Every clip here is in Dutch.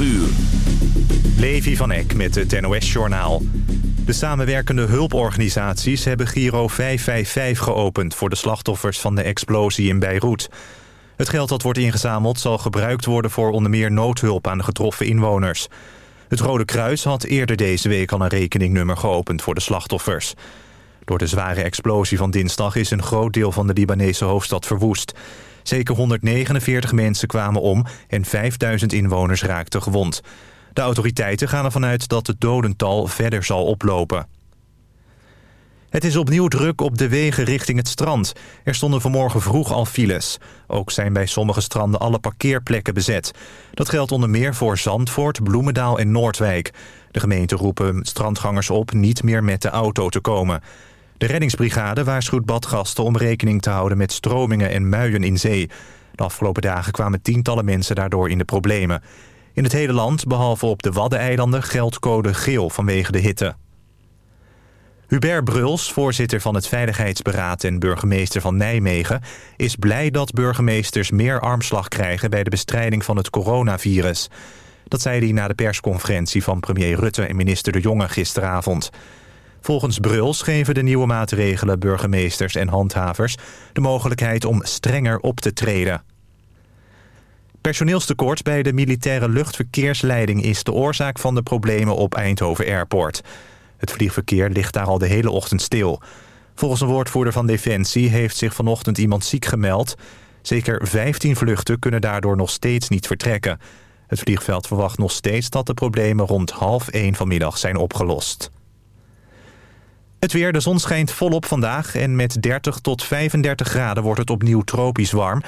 uur. Levi van Eck met het NOS-journaal. De samenwerkende hulporganisaties hebben Giro 555 geopend... voor de slachtoffers van de explosie in Beirut. Het geld dat wordt ingezameld zal gebruikt worden... voor onder meer noodhulp aan de getroffen inwoners. Het Rode Kruis had eerder deze week al een rekeningnummer geopend voor de slachtoffers. Door de zware explosie van dinsdag is een groot deel van de Libanese hoofdstad verwoest. Zeker 149 mensen kwamen om en 5000 inwoners raakten gewond. De autoriteiten gaan ervan uit dat het dodental verder zal oplopen. Het is opnieuw druk op de wegen richting het strand. Er stonden vanmorgen vroeg al files. Ook zijn bij sommige stranden alle parkeerplekken bezet. Dat geldt onder meer voor Zandvoort, Bloemendaal en Noordwijk. De gemeente roepen strandgangers op niet meer met de auto te komen. De reddingsbrigade waarschuwt badgasten om rekening te houden met stromingen en muien in zee. De afgelopen dagen kwamen tientallen mensen daardoor in de problemen. In het hele land, behalve op de Waddeneilanden, geldt code geel vanwege de hitte. Hubert Bruls, voorzitter van het Veiligheidsberaad en burgemeester van Nijmegen... is blij dat burgemeesters meer armslag krijgen bij de bestrijding van het coronavirus. Dat zei hij na de persconferentie van premier Rutte en minister De Jonge gisteravond. Volgens Bruls geven de nieuwe maatregelen burgemeesters en handhavers... de mogelijkheid om strenger op te treden. Personeelstekort bij de militaire luchtverkeersleiding... is de oorzaak van de problemen op Eindhoven Airport. Het vliegverkeer ligt daar al de hele ochtend stil. Volgens een woordvoerder van Defensie heeft zich vanochtend iemand ziek gemeld. Zeker 15 vluchten kunnen daardoor nog steeds niet vertrekken. Het vliegveld verwacht nog steeds dat de problemen rond half 1 vanmiddag zijn opgelost. Het weer, de zon schijnt volop vandaag en met 30 tot 35 graden wordt het opnieuw tropisch warm.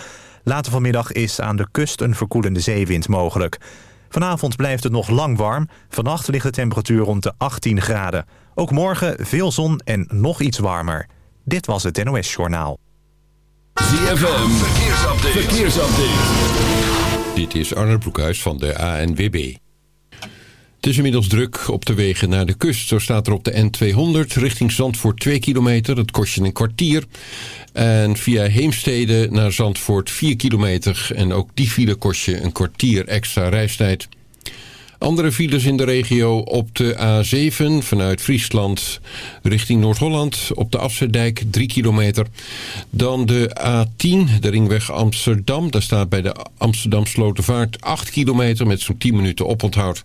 Later vanmiddag is aan de kust een verkoelende zeewind mogelijk. Vanavond blijft het nog lang warm. Vannacht ligt de temperatuur rond de 18 graden. Ook morgen veel zon en nog iets warmer. Dit was het NOS Journaal. ZFM, verkeersupdate. verkeersupdate. Dit is Arne Broekhuis van de ANWB. Het is inmiddels druk op de wegen naar de kust. Zo staat er op de N200 richting Zandvoort 2 kilometer. Dat kost je een kwartier. En via Heemstede naar Zandvoort 4 kilometer. En ook die file kost je een kwartier extra reistijd. Andere files in de regio op de A7 vanuit Friesland richting Noord-Holland. Op de Afzerdijk 3 kilometer. Dan de A10, de ringweg Amsterdam. Daar staat bij de Amsterdam Slotervaart 8 kilometer met zo'n 10 minuten oponthoud.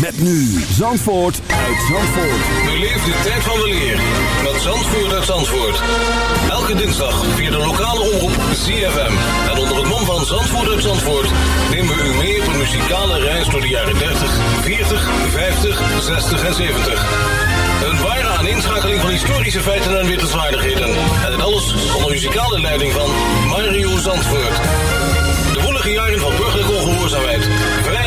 Met nu Zandvoort uit Zandvoort. Beleef de tijd van de leer met Zandvoort uit Zandvoort. Elke dinsdag via de lokale omroep ZFM. En onder het mom van Zandvoort uit Zandvoort nemen we u mee op een muzikale reis door de jaren 30, 40, 50, 60 en 70. Een ware aaninschakeling van historische feiten en wittelswaardigheden. En alles onder muzikale leiding van Mario Zandvoort. De woelige jaren van burgerlijke ongehoorzaamheid,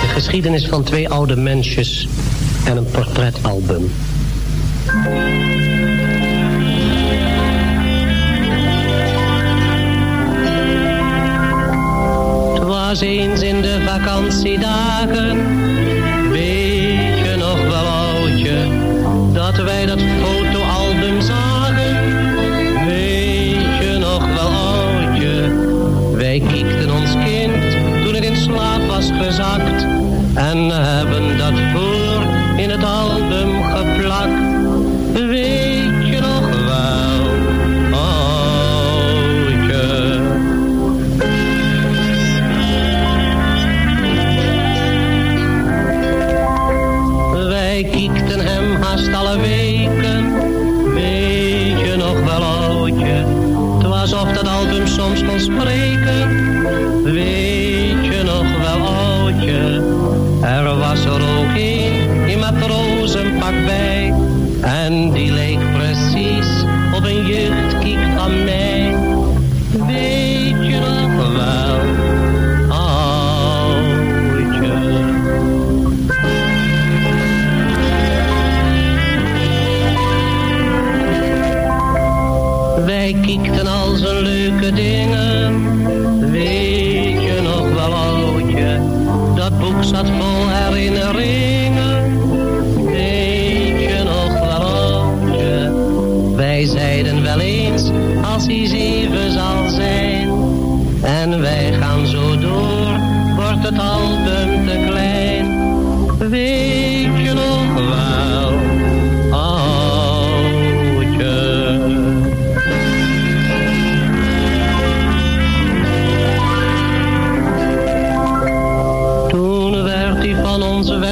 de geschiedenis van twee oude mensjes en een portretalbum. Het was eens in de vakantiedagen,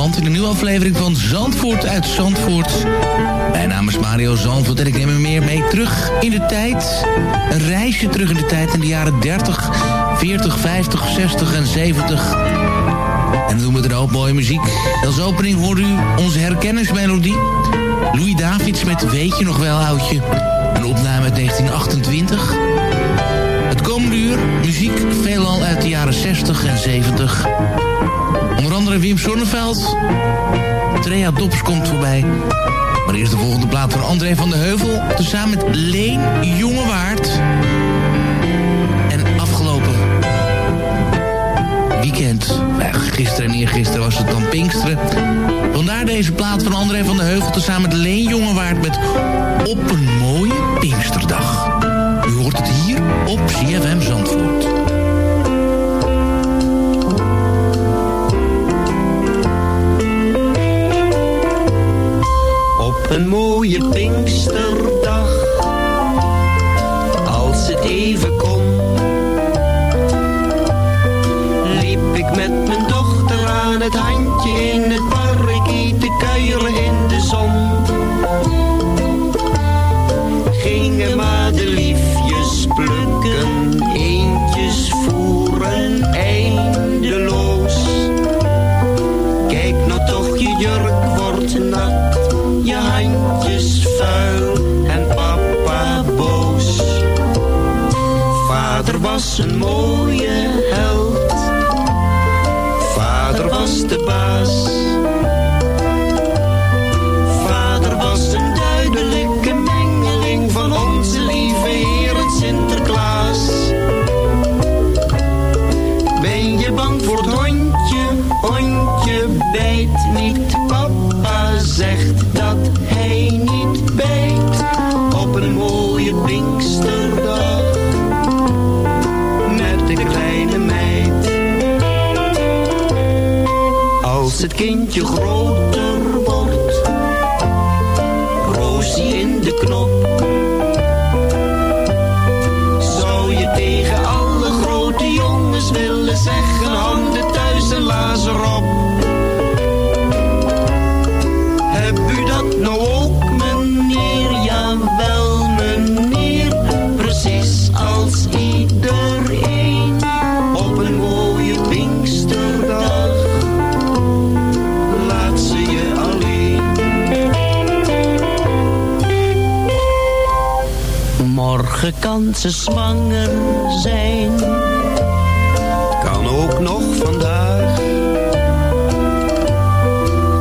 Beland in een nieuwe aflevering van Zandvoort uit Zandvoort. Mijn naam is Mario Zandvoort en ik neem u meer mee terug in de tijd. Een reisje terug in de tijd in de jaren 30, 40, 50, 60 en 70. En doen we er ook mooie muziek. Als opening hoort u onze herkenningsmelodie. Louis Davids met Weet je nog wel, oudje? Een opname uit 1928. Het komende uur muziek veelal uit de jaren 60 en 70. Onder andere Wim Sonneveld. Trea Dops komt voorbij. Maar eerst de volgende plaat van André van de Heuvel. Tezamen met Leen Jongewaard. En afgelopen weekend, nou, gisteren en eergisteren was het dan Pinksteren. Vandaar deze plaat van André van de Heuvel. Tezamen met Leen Jongewaard met Op een mooie Pinksterdag. U hoort het hier op CFM Zandvoort. Mooie Pinksterdag, als het even kon, liep ik met mijn dochter aan het handje was een mooie held. Vader was de baas. Vader was een duidelijke mengeling van onze lieve Heer het Sinterklaas. Ben je bang voor het hondje? Hondje bijt niet, papa zegt kindje groot. andere kant ze zwanger zijn. Kan ook nog vandaag.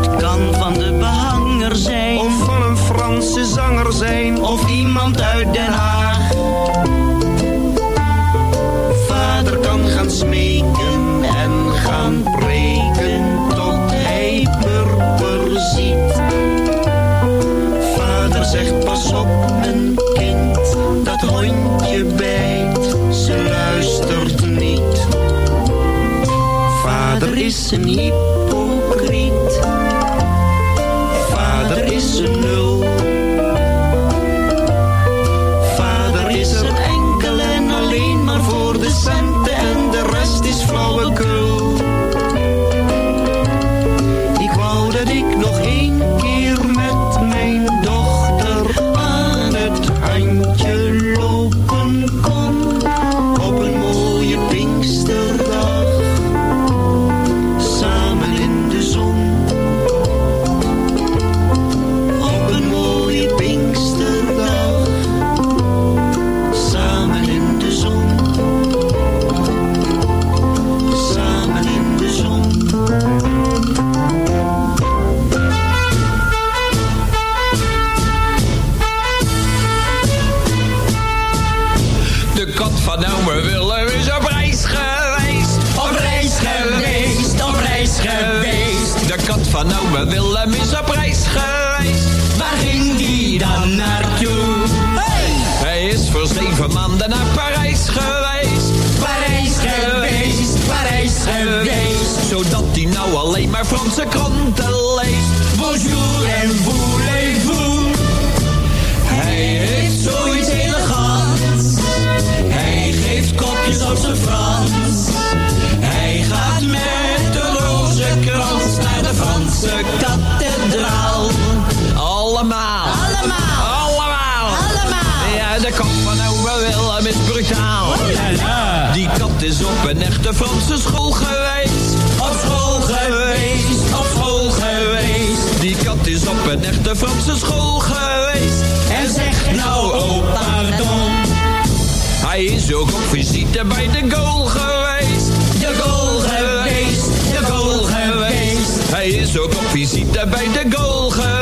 Het kan van de behanger zijn. Of van een Franse zanger zijn. Of iemand uit de to me. Willem is op reis geweest. Waar ging die dan naartoe? Hey! Hij is voor zeven maanden naar Parijs geweest. Parijs geweest, Parijs geweest. Zodat hij nou alleen maar Franse kranten leest. Bonjour en vous. Het is op een echte Franse school geweest. Op school geweest, op school geweest. Die kat is op een echte Franse school geweest. En zegt nou, oh pardon. Hij is ook op visite bij de goal geweest. De goal geweest, de goal geweest. Hij is ook op visite bij de goal geweest.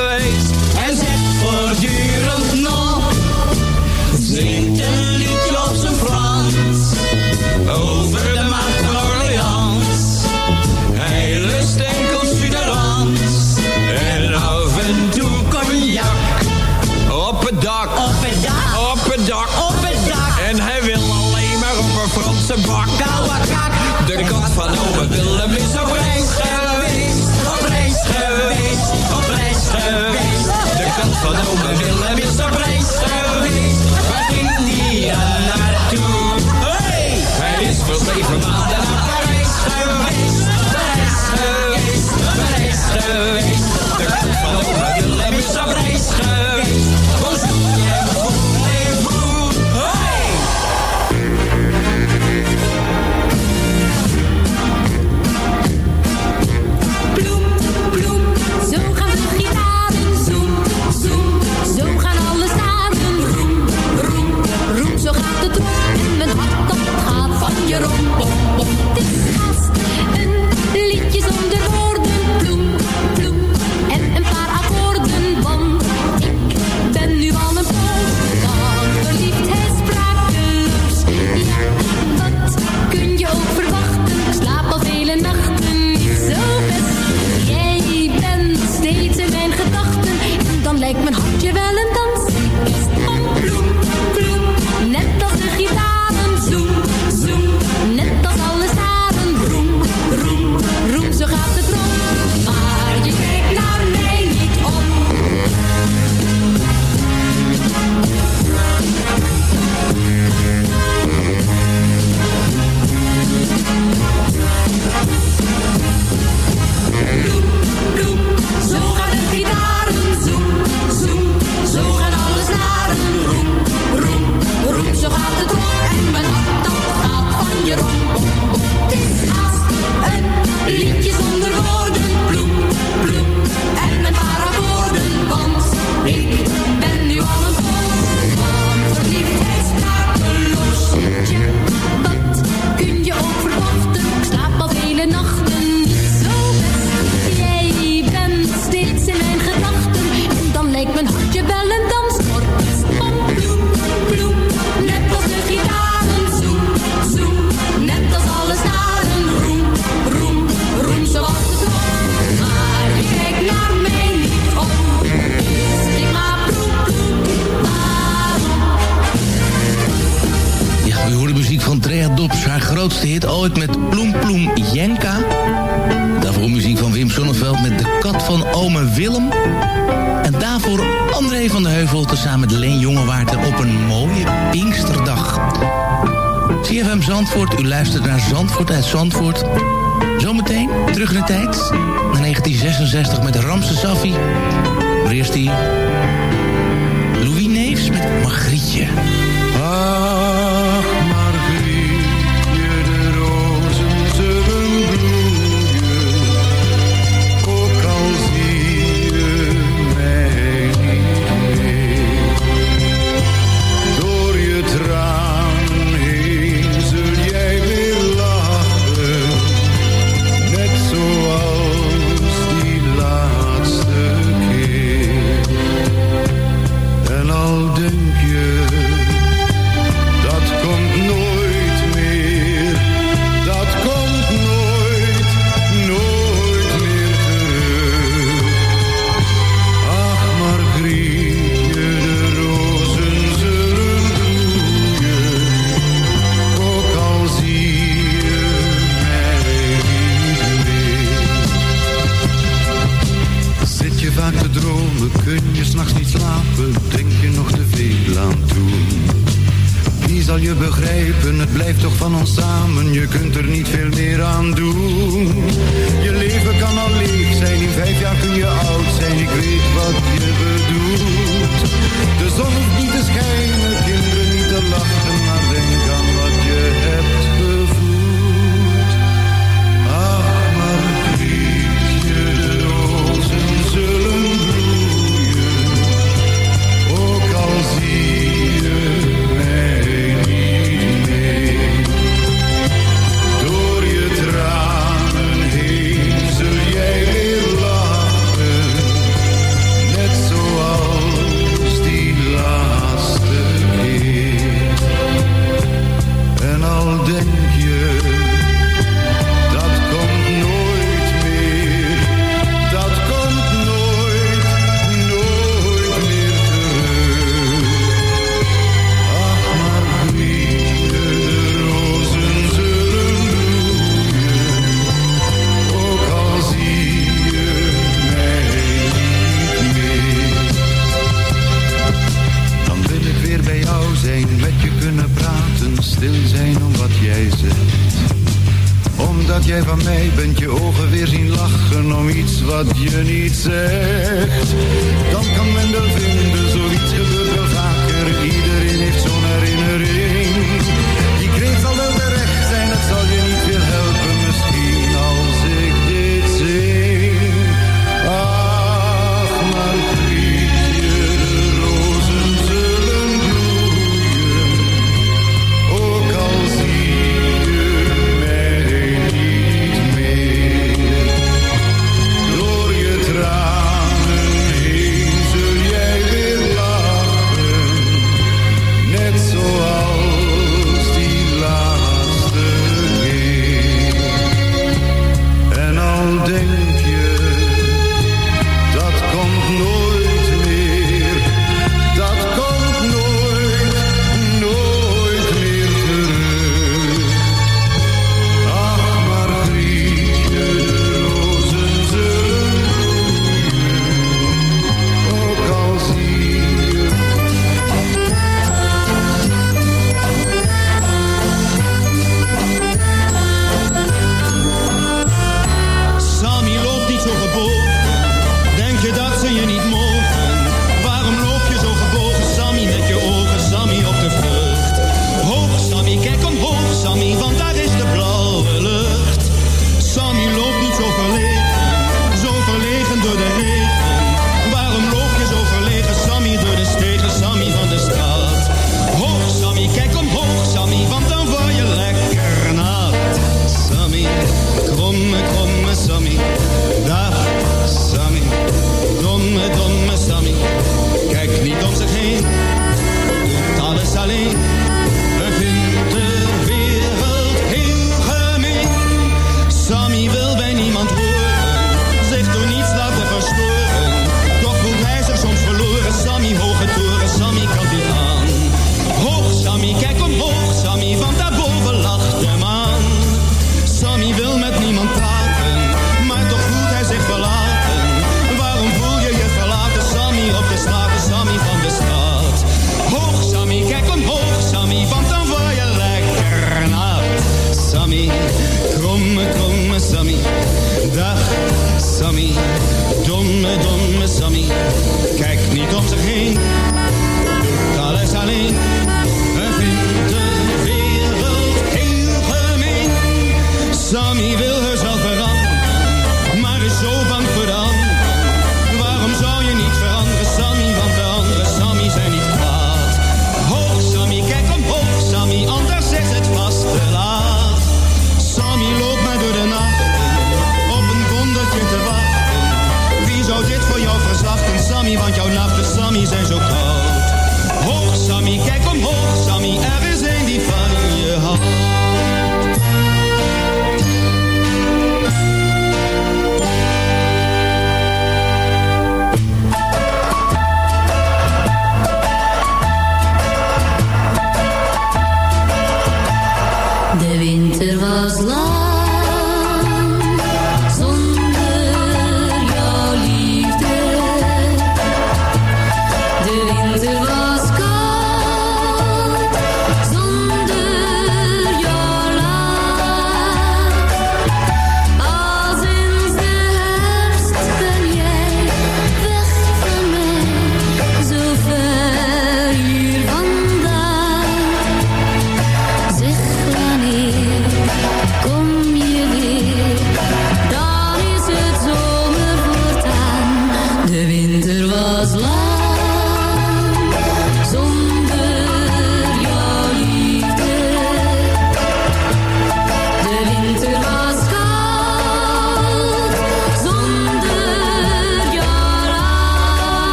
grootste hit ooit met Ploem Ploem Jenka. Daarvoor muziek van Wim Sonneveld met De Kat van Ome Willem. En daarvoor André van de Heuvel tezamen met Leen Jongewaard op een mooie Pinksterdag. CFM Zandvoort, u luistert naar Zandvoort uit Zandvoort. Zometeen terug in de tijd, naar 1966 met Ramse Safi. Maar eerst die Louis Neefs met Margrietje.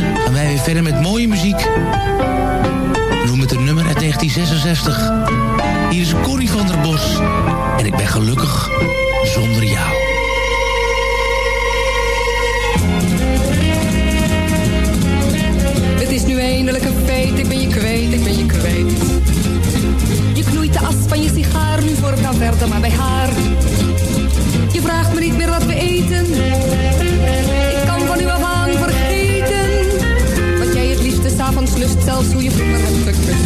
Gaan wij weer verder met mooie muziek. We doen met een nummer uit 1966. Hier is Corrie van der Bos. En ik ben gelukkig zonder jou. Het is nu eindelijk een feit, ik ben je kwijt, ik ben je kwijt. Je knoeit de as van je sigaar, nu voor het verder maar bij haar. Je vraagt me niet meer wat we eten zelfs hoe je voet maar hebt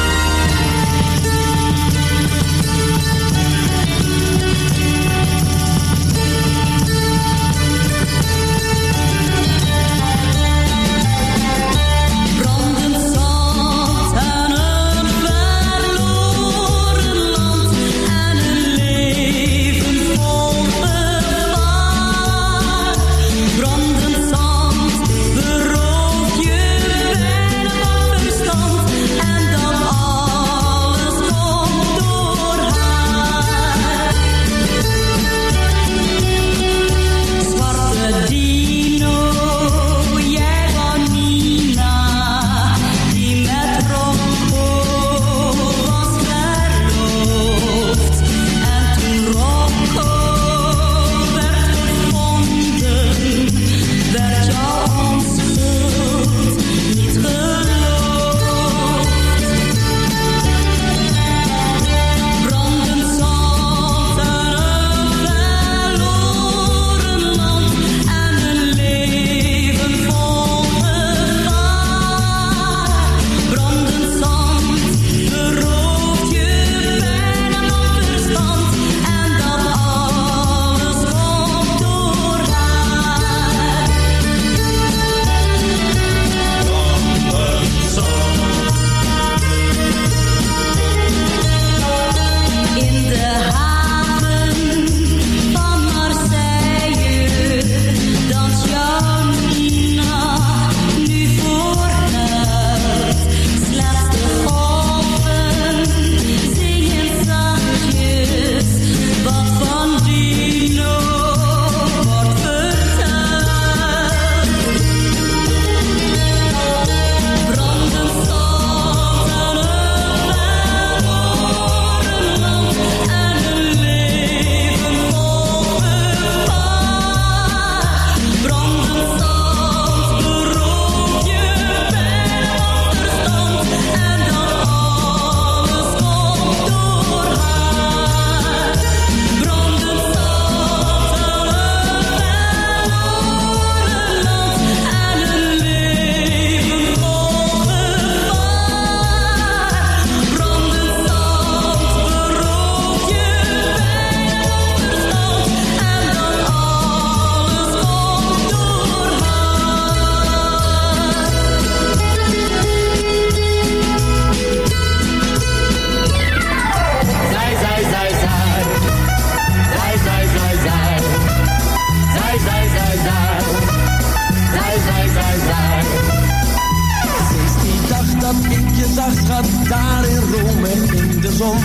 Zon.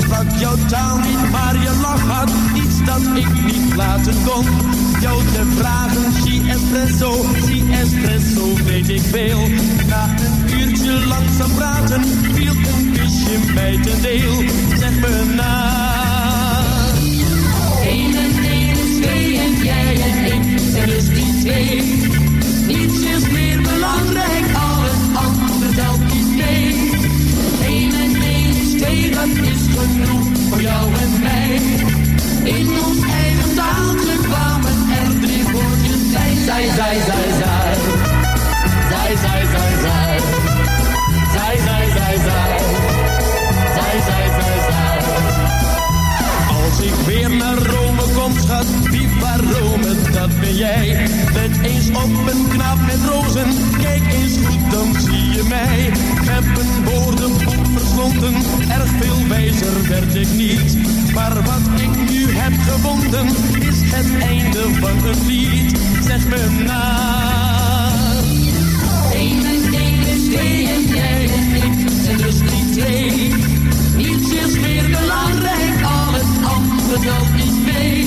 Sprak jouw taal niet, maar je lach had iets dat ik niet laten kon. Jou te vragen, si espresso, si espresso, weet ik veel. Na een uurtje langzaam praten, viel een kusje mij ten deel. Zeg me na. Eén en één is twee en jij en ik zijn dus die twee. Niets is dat is genoeg voor jou en mij. In ons eigen taaltje kwamen er drie woordjes bij. Zij, zij, zij, zij. Zij, zij, zij, zij. Zij, zij, zij, zij. Zij, zij, zij, zij. Als ik weer naar Rome kom, schat, viva Rome, dat ben jij. Let eens op een knaap met rozen, kijk eens goed, dan zie je mij. Heb een woordenboek verslonden, erg veel wijzer werd ik niet. Maar wat ik nu heb gevonden, is het einde van een lied. Zeg me na. Eén één is twee en jij en dus die twee. Niets is meer belangrijk, al het andere telt niet mee.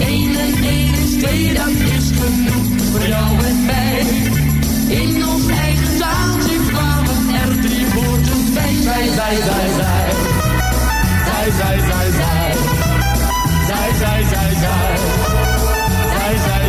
Eén en één is twee, dat is genoeg voor jou en mij. In ons eigen zij, zij. Zij, zij, zij, zij. Zij, zij, zij, zij. Zij, zij, zij, zij.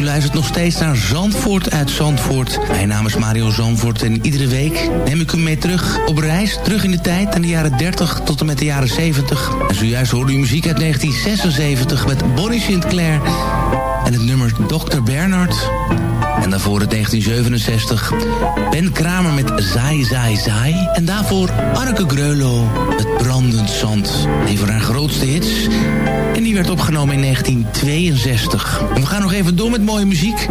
U luistert nog steeds naar Zandvoort uit Zandvoort. Mijn naam is Mario Zandvoort en iedere week neem ik u mee terug op reis. Terug in de tijd aan de jaren 30 tot en met de jaren 70. En zojuist hoorde u muziek uit 1976 met Bonnie Sinclair en het nummer Dr. Bernard. En daarvoor het 1967 Ben Kramer met Zai Zai Zai. En daarvoor Arke Greulow met Brandend Zand. Een van haar grootste hits. En die werd opgenomen in 1962. En we gaan nog even door met mooie muziek.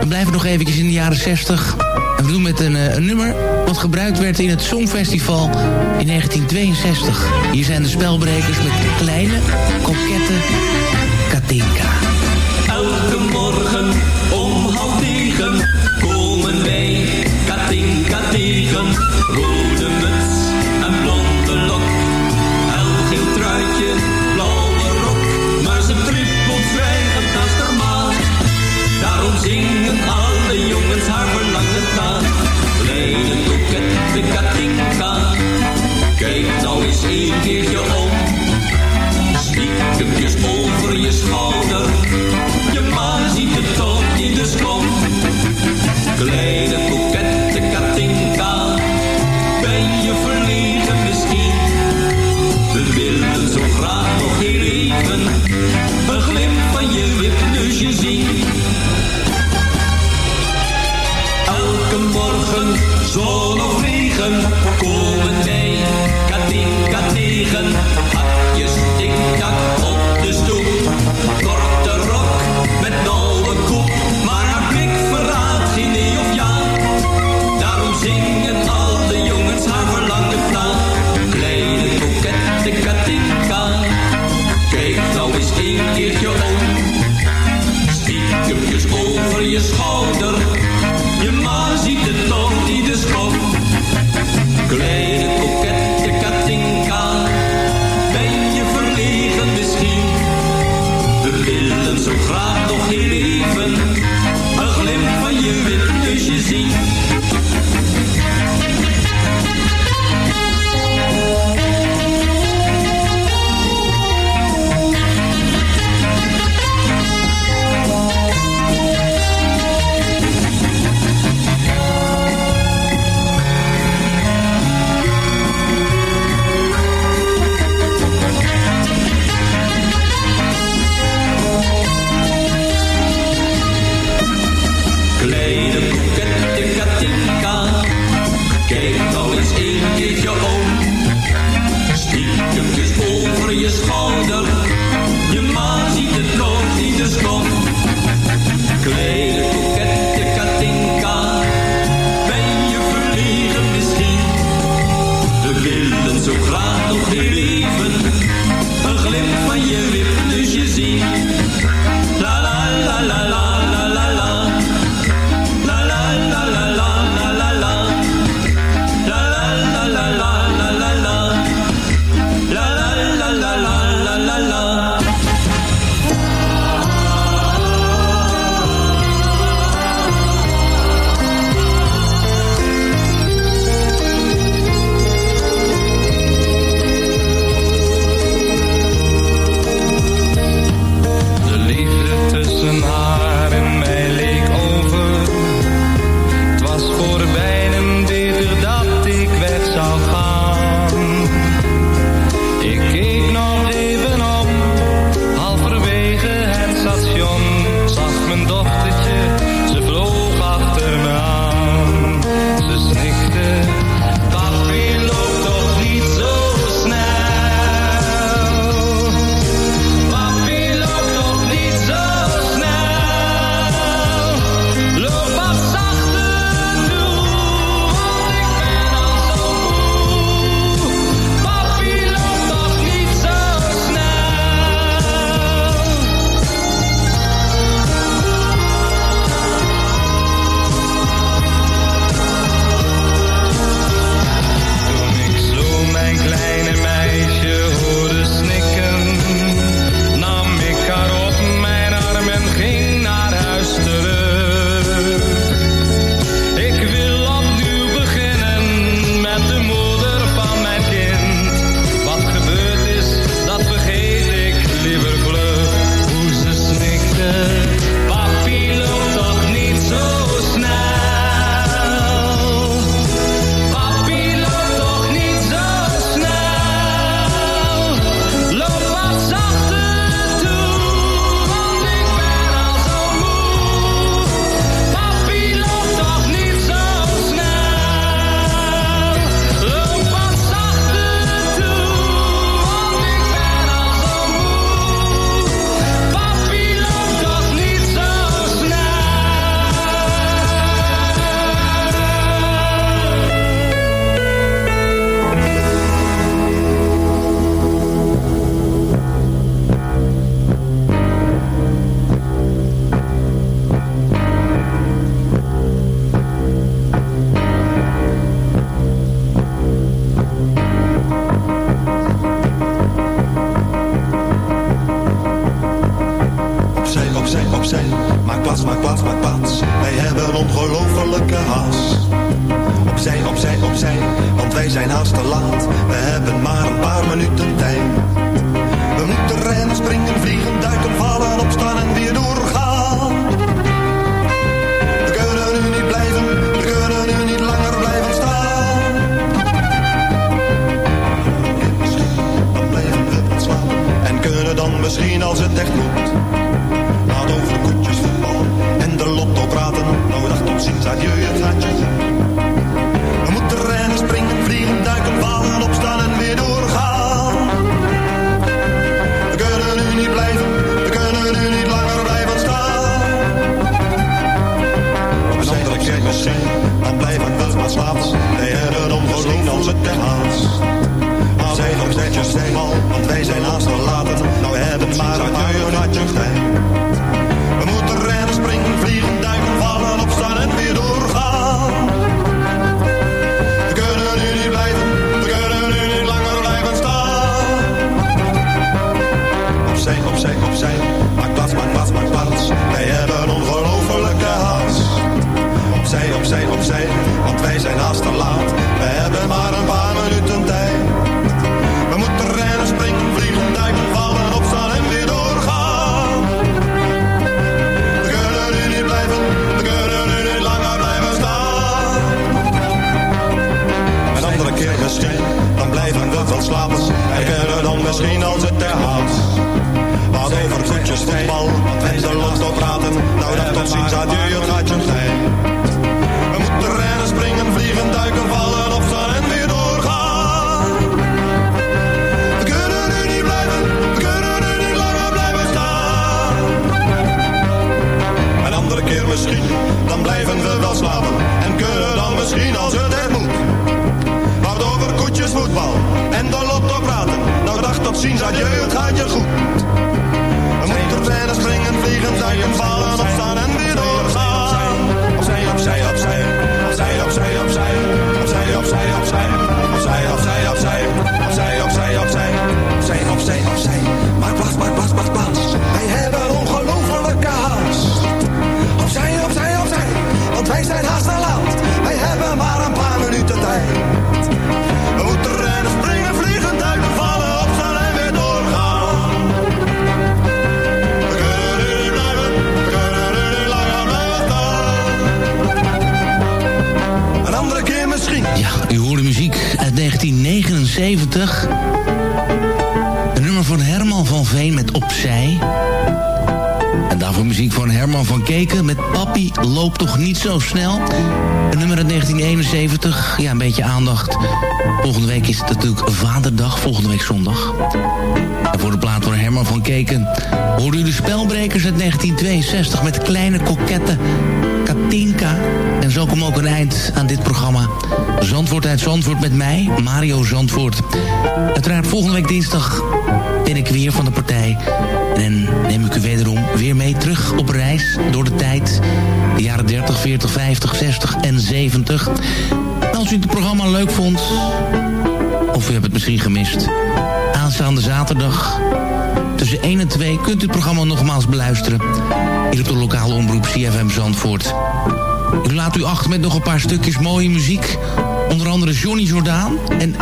We blijven nog eventjes in de jaren 60. En we doen met een, eh, een nummer wat gebruikt werd in het Songfestival in 1962. Hier zijn de spelbrekers met kleine, kokette Katinka. Opzij, opzij, opzij, maak plaats, maak plaats, maak plaats. Wij hebben ongelofelijke haast. Opzij, opzij, opzij, want wij zijn haast te laat. Ziens, adieu, het gaat je goed. We moeten rennen, springen, vliegen, duiken, vallen, opstaan en weer doorgaan. Opzij, opzij, opzij, opzij, opzij, opzij, opzij, opzij, opzij, opzij, opzij, opzij, opzij, opzij, opzij, opzij, opzij, opzij. Maar plaats, maar plaats, maar plaats. Wij hebben ongelofelijke haast. Opzij, opzij, opzij, want wij zijn haast 1979. Een nummer van Herman van Veen met Opzij. En daarvoor muziek van Herman van Keken met Papi loopt toch niet zo snel. Een nummer uit 1971. Ja, een beetje aandacht. Volgende week is het natuurlijk Vaderdag, volgende week zondag. En voor de plaat van Herman van Keken... hoorde u de spelbrekers uit 1962 met kleine koketten Tinka En zo komt ook een eind aan dit programma. Zandvoort uit Zandvoort met mij, Mario Zandvoort. Uiteraard volgende week dinsdag ben ik weer van de partij. En neem ik u wederom weer mee terug op reis door de tijd. De jaren 30, 40, 50, 60 en 70. Als u het programma leuk vond, of u hebt het misschien gemist... aanstaande zaterdag tussen 1 en 2 kunt u het programma nogmaals beluisteren... hier op de lokale omroep CFM Zandvoort. Ik laat u achter met nog een paar stukjes mooie muziek. Onder andere Johnny Jordaan en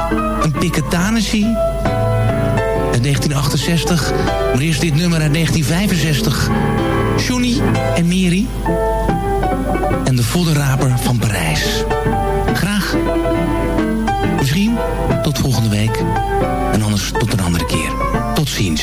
een Piketanessie uit 1968. Maar eerst dit nummer uit 1965. Johnny en Miri. En de voddenraper van Parijs. Graag. Misschien tot volgende week. En anders tot een andere keer. Tot ziens.